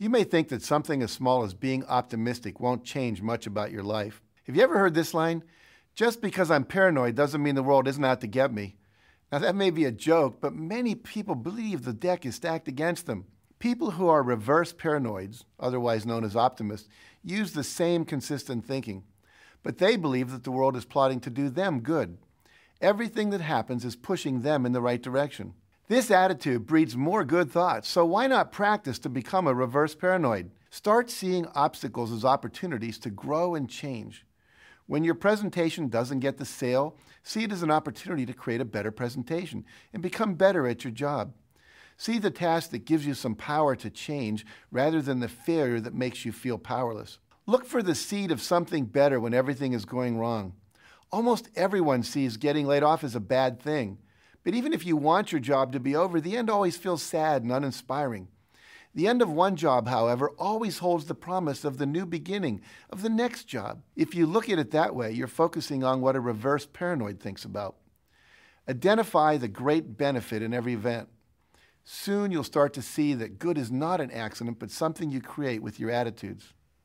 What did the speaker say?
You may think that something as small as being optimistic won't change much about your life. Have you ever heard this line? Just because I'm paranoid doesn't mean the world isn't out to get me. Now, that may be a joke, but many people believe the deck is stacked against them. People who are reverse paranoids, otherwise known as optimists, use the same consistent thinking, but they believe that the world is plotting to do them good. Everything that happens is pushing them in the right direction. This attitude breeds more good thoughts, so why not practice to become a reverse paranoid? Start seeing obstacles as opportunities to grow and change. When your presentation doesn't get the sale, see it as an opportunity to create a better presentation and become better at your job. See the task that gives you some power to change rather than the failure that makes you feel powerless. Look for the seed of something better when everything is going wrong. Almost everyone sees getting laid off as a bad thing. But even if you want your job to be over, the end always feels sad and uninspiring. The end of one job, however, always holds the promise of the new beginning of the next job. If you look at it that way, you're focusing on what a reverse paranoid thinks about. Identify the great benefit in every event. Soon you'll start to see that good is not an accident, but something you create with your attitudes.